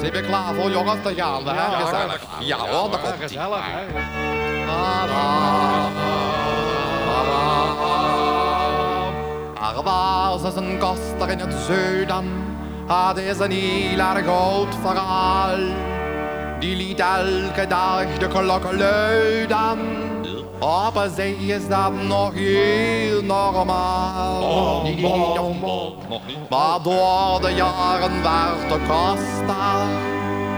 Zijn we klaar voor jongens? Dan gaan hè? Gezellig. Ja hoor, daar komt ie. Gezellig, hè? Er was eens een koster in het zuiden. Het is een heel erg oud verhaal. Die liet elke dag de klokken luiden. Op een zee is dat nog heel normaal. Niet, niet, niet, nog- Nog niet. maar door de jaren werd de koster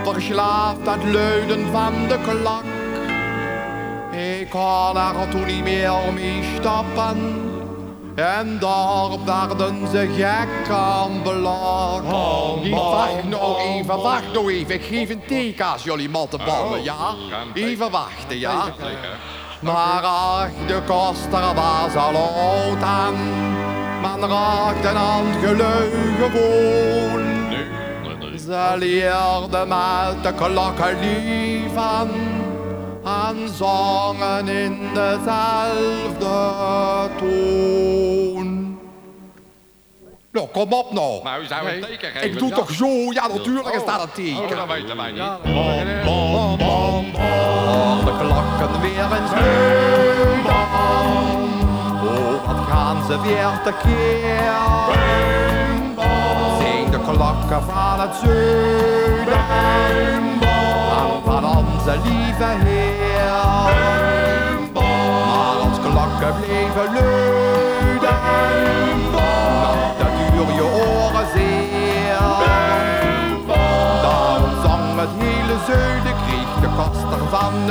verslaafd aan het luiden van de klok. Ik kon er toen niet meer mee stoppen. En daar werden ze gek aan belokt. Wacht nou even, wacht nou even. Ik geef een teken als jullie mottenballen, ja? Even wachten, ja? Maar ach, de koster was al oud aan. Men raakte aan nee. Ze leerden met de klokken lief aan en zongen in dezelfde toon. Nou, kom op nou. Nou, zou een teken geven. Ik doe Ja. toch zo? Ja, natuurlijk is dat een teken. Oh, dat weten wij niet. Ja, Bom, klokken weer eens luid. Oh, wat gaan ze weer tekeer. Zijn de klokken van het zuiden. En van onze lieve Heer. Maar als klokken bleven luiden.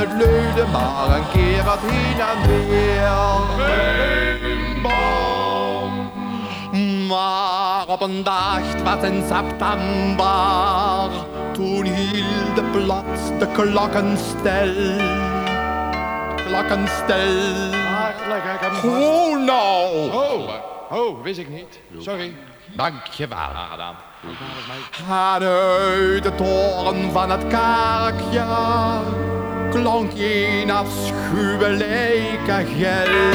Het luiden, maar een keer het heen en weer. Maar op een dag, het was in september, toen hielden plots de klokken stil. Klokken stil. Oh nou! Oh, oh, wist ik niet. Sorry. Dankjewel. Graag gedaan. En uit de toren van het kerkje klonk een afschuwelijke gil.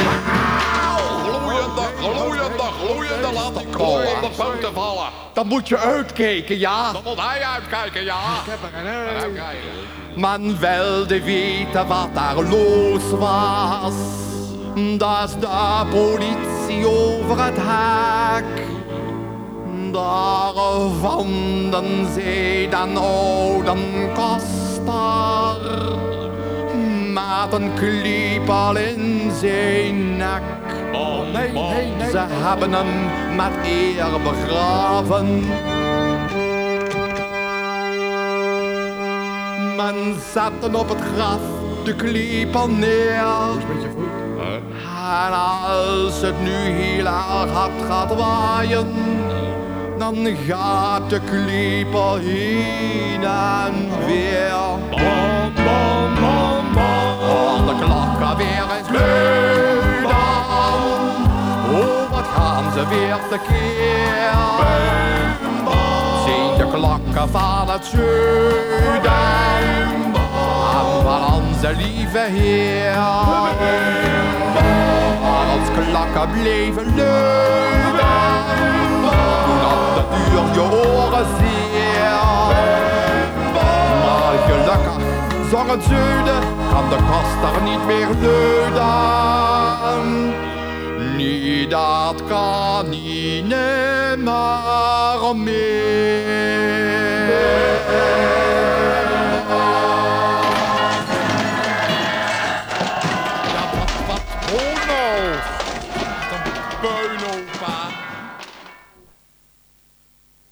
Gloeiende, gloeiende, gloeiende. Laat die kool op de punten vallen. Dan moet je uitkijken, ja. Dan moet hij uitkijken, ja. Ik heb er een uit. Uitkijken. Men wilde weten wat daar los was. Dat is de politie over het hek. Daar vonden zij dan oude koster. Met een kliepel in zijn nek. Oh, Nee, nee, nee. Ze hebben hem met eer begraven. Men zette op het graf de neer. Met je voet. En als het nu heel erg hard gaat waaien, dan gaat de klepel heen en weer. Bom, bom, bom, weer tekeer. Zijn de klokken van het zuiden. En van onze lieve Heer. Als klokken bleven luiden, toen had de duur je oren zeer. Maar gelukkig zong het zuiden, kan de koster niet meer luiden. Niet dat kan niet